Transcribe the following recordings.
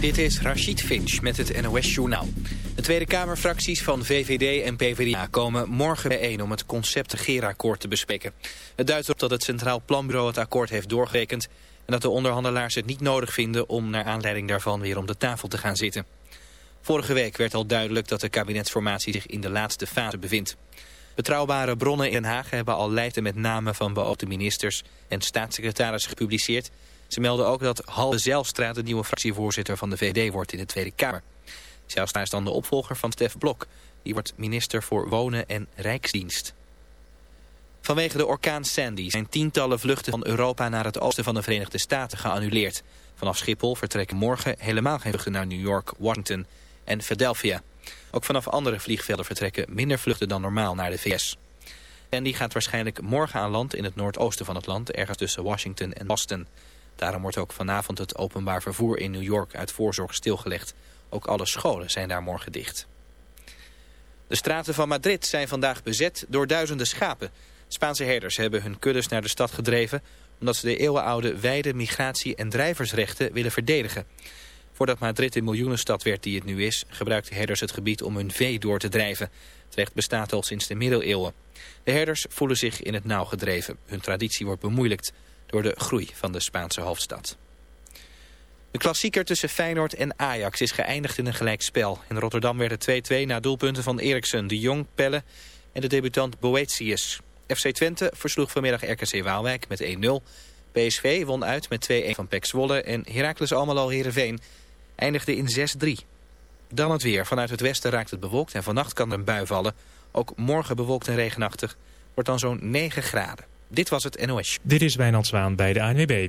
Dit is Rachid Finch met het NOS-journaal. De Tweede Kamerfracties van VVD en PvdA komen morgen bijeen om het concept regeerakkoord te bespreken. Het duidt erop dat het Centraal Planbureau het akkoord heeft doorgerekend... en dat de onderhandelaars het niet nodig vinden om naar aanleiding daarvan weer om de tafel te gaan zitten. Vorige week werd al duidelijk dat de kabinetsformatie zich in de laatste fase bevindt. Betrouwbare bronnen in Den Haag hebben al lijsten met namen van beoogde ministers en staatssecretaris gepubliceerd... Ze melden ook dat Halve Zijlstra de nieuwe fractievoorzitter van de VD wordt in de Tweede Kamer. Zijlstra is dan de opvolger van Stef Blok. Die wordt minister voor Wonen en Rijksdienst. Vanwege de orkaan Sandy zijn tientallen vluchten van Europa naar het oosten van de Verenigde Staten geannuleerd. Vanaf Schiphol vertrekken morgen helemaal geen vluchten naar New York, Washington en Philadelphia. Ook vanaf andere vliegvelden vertrekken minder vluchten dan normaal naar de VS. Sandy gaat waarschijnlijk morgen aan land in het noordoosten van het land, ergens tussen Washington en Boston. Daarom wordt ook vanavond het openbaar vervoer in New York uit voorzorg stilgelegd. Ook alle scholen zijn daar morgen dicht. De straten van Madrid zijn vandaag bezet door duizenden schapen. Spaanse herders hebben hun kuddes naar de stad gedreven... omdat ze de eeuwenoude weide, migratie en drijversrechten willen verdedigen. Voordat Madrid de miljoenenstad werd die het nu is... gebruikten herders het gebied om hun vee door te drijven. Het recht bestaat al sinds de middeleeuwen. De herders voelen zich in het nauw gedreven. Hun traditie wordt bemoeilijkt door de groei van de Spaanse hoofdstad. De klassieker tussen Feyenoord en Ajax is geëindigd in een gelijkspel. In Rotterdam werden 2-2 na doelpunten van Eriksen, De Jong, Pelle en de debutant Boetius. FC Twente versloeg vanmiddag RKC Waalwijk met 1-0. PSV won uit met 2-1 van Zwolle en Heracles Almelo Heerenveen eindigde in 6-3. Dan het weer. Vanuit het westen raakt het bewolkt en vannacht kan er een bui vallen. Ook morgen bewolkt en regenachtig. Wordt dan zo'n 9 graden. Dit was het NOS. Dit is Wijnand Zwaan bij de ANWB.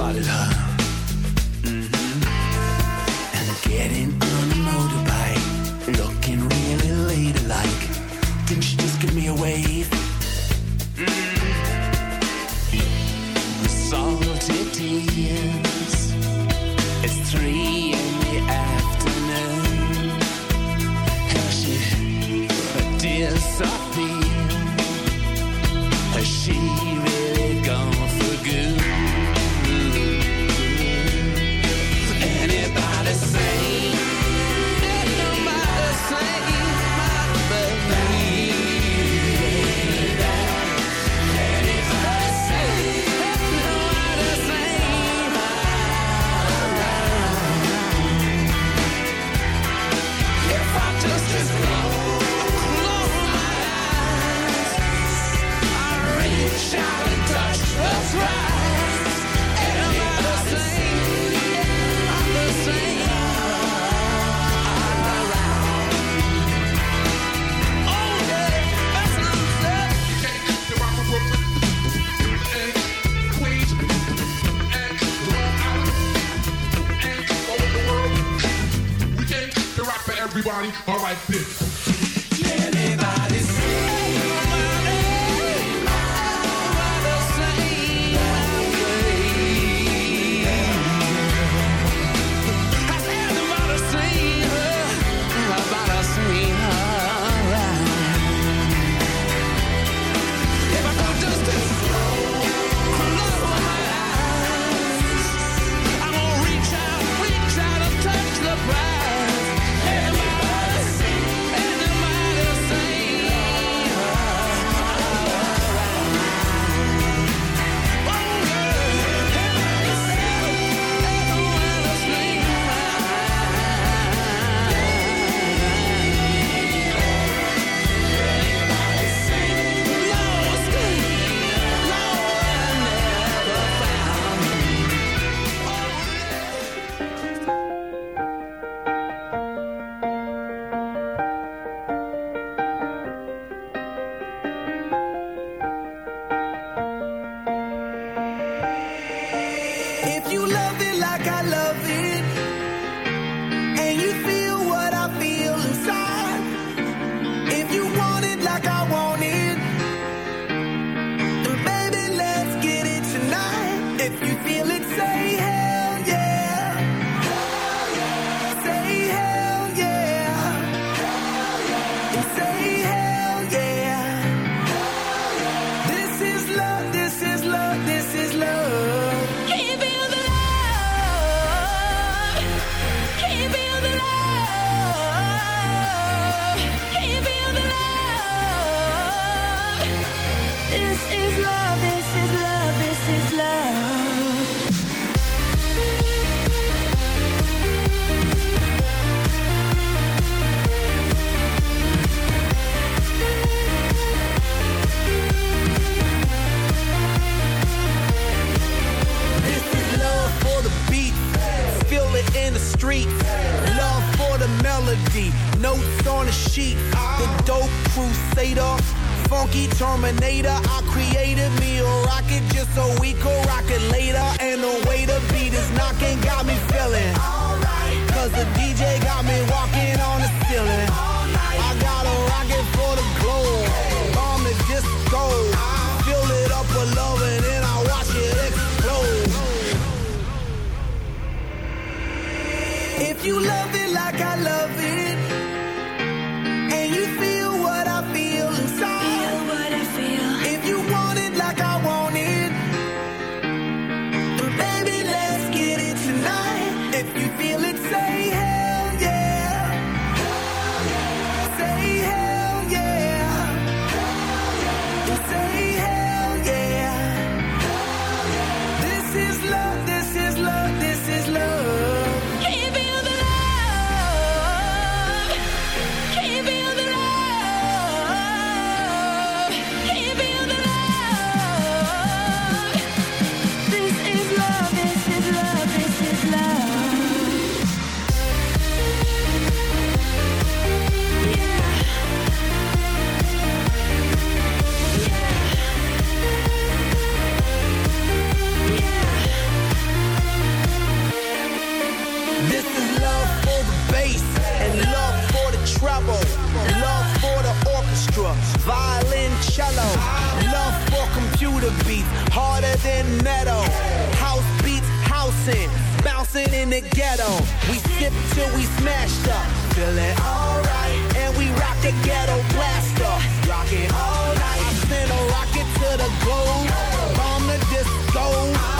spotted her. dancing in the ghetto. We sip till we smashed up, feeling alright. And we rock the ghetto blaster, rock it all night. I Send a rocket to the globe, bomb the disco.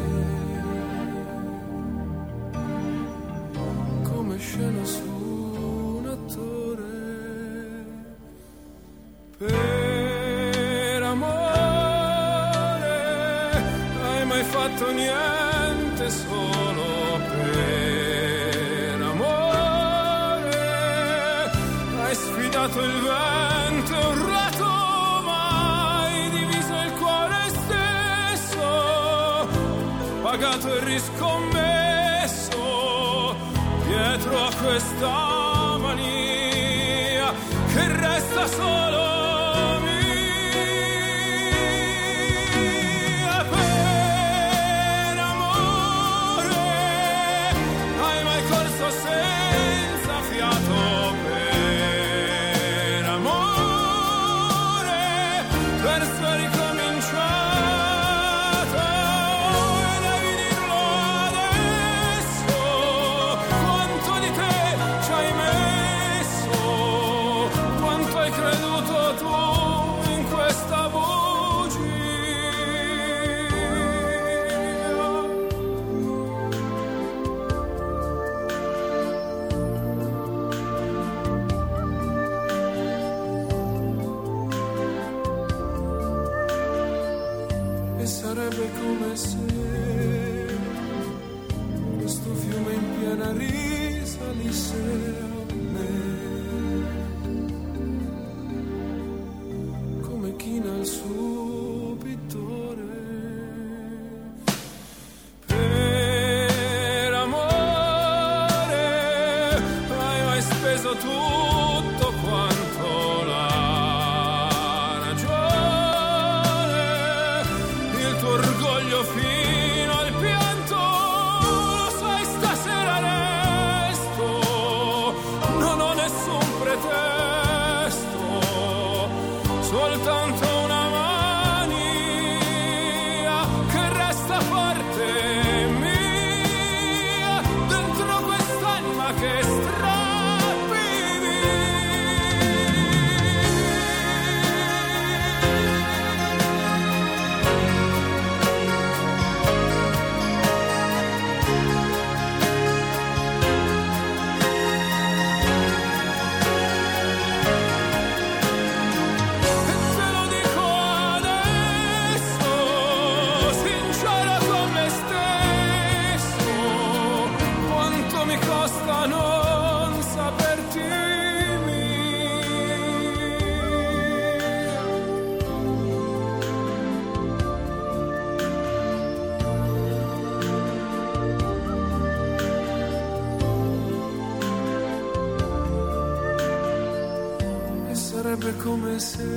Christmas.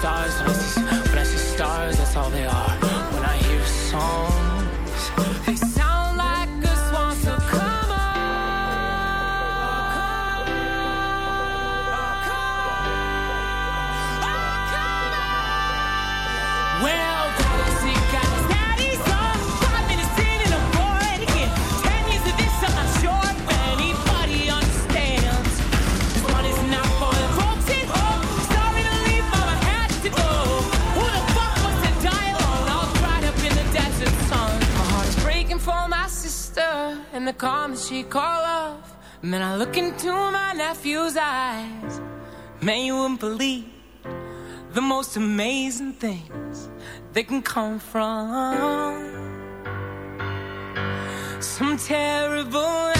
stars, when I see, stars, that's all they are. When I hear a song. in the calm she call off. Man, I look into my nephew's eyes. Man, you wouldn't believe the most amazing things that can come from some terrible.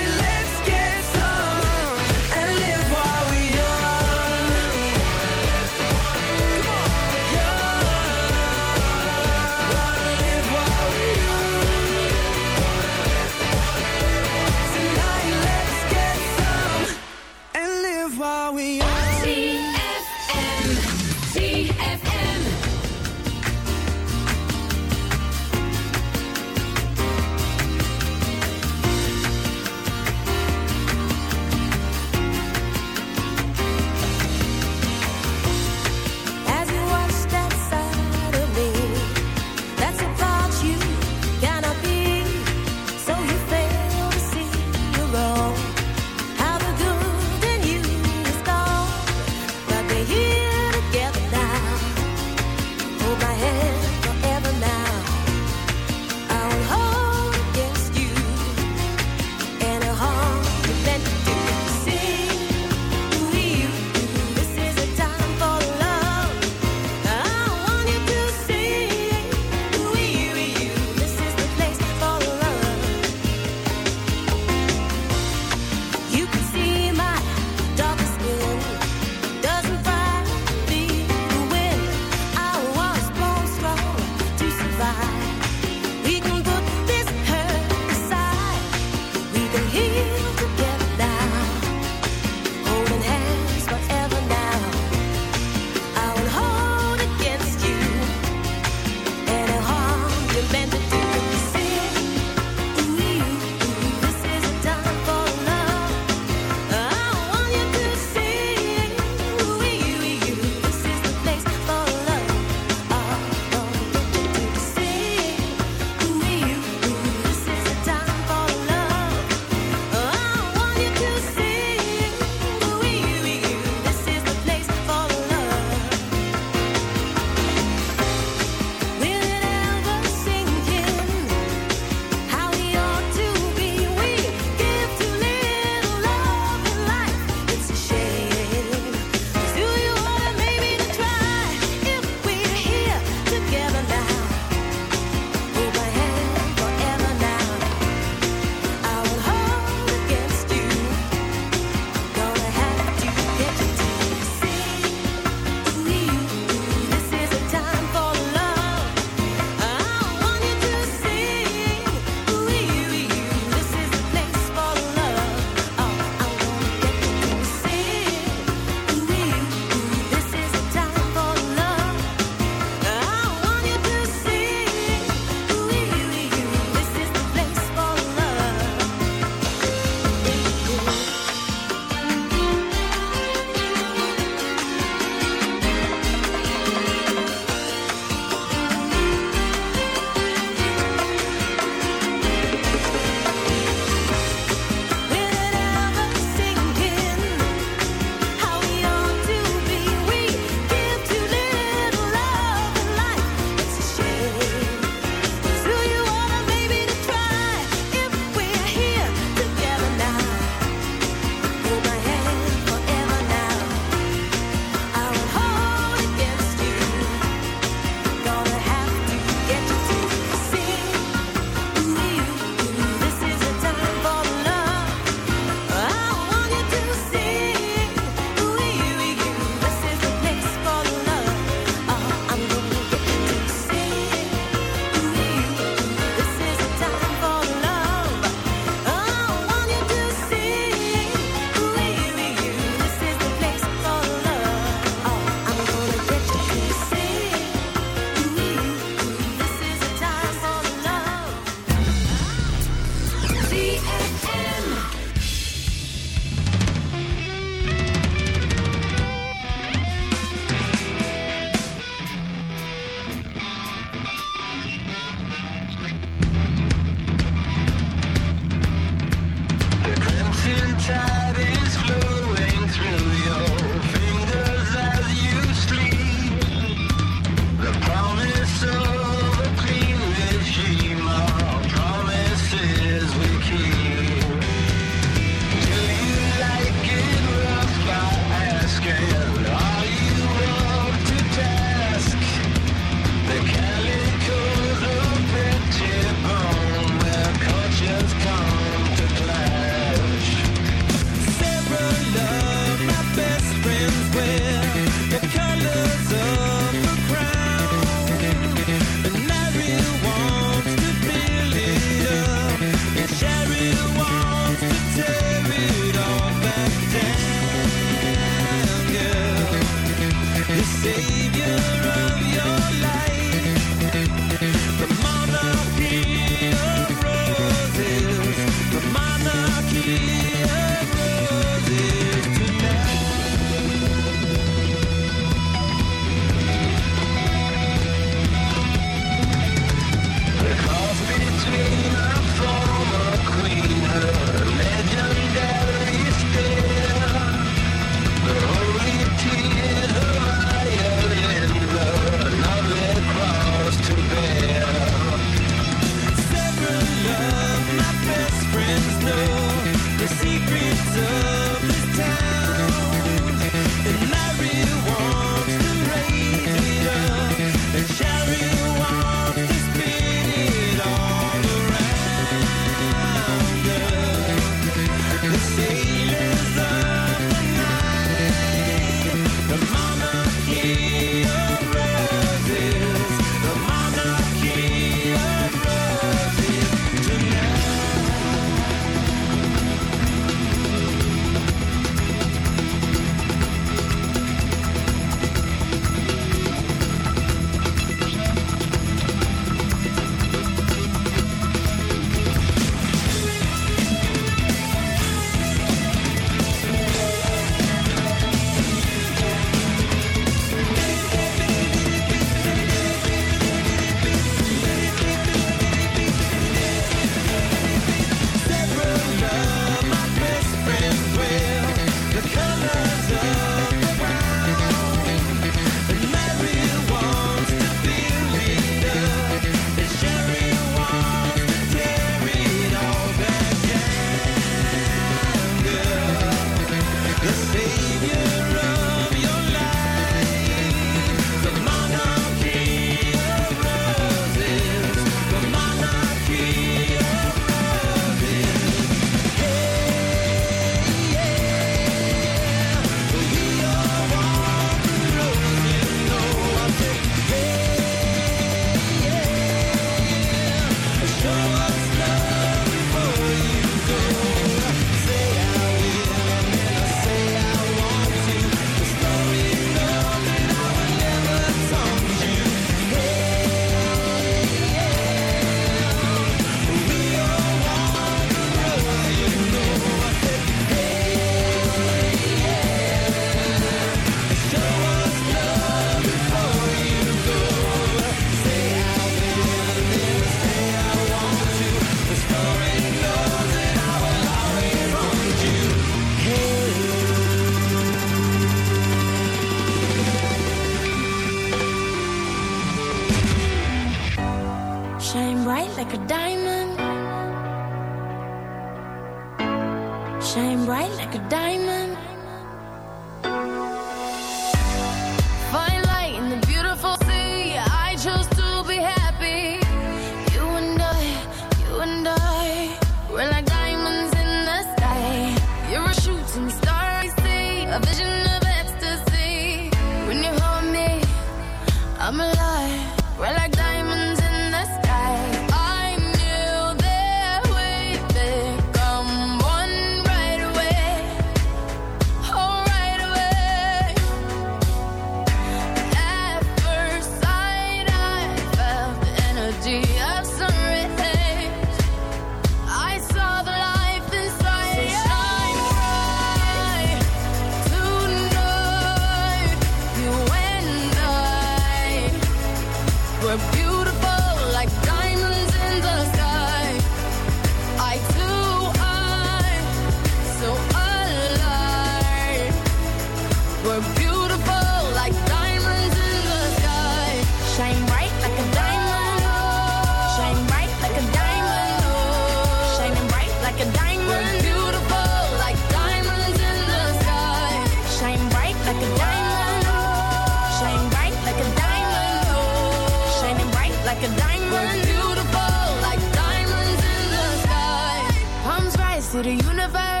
To the universe